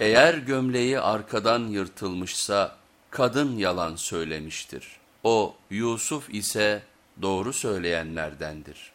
Eğer gömleği arkadan yırtılmışsa kadın yalan söylemiştir. O Yusuf ise doğru söyleyenlerdendir.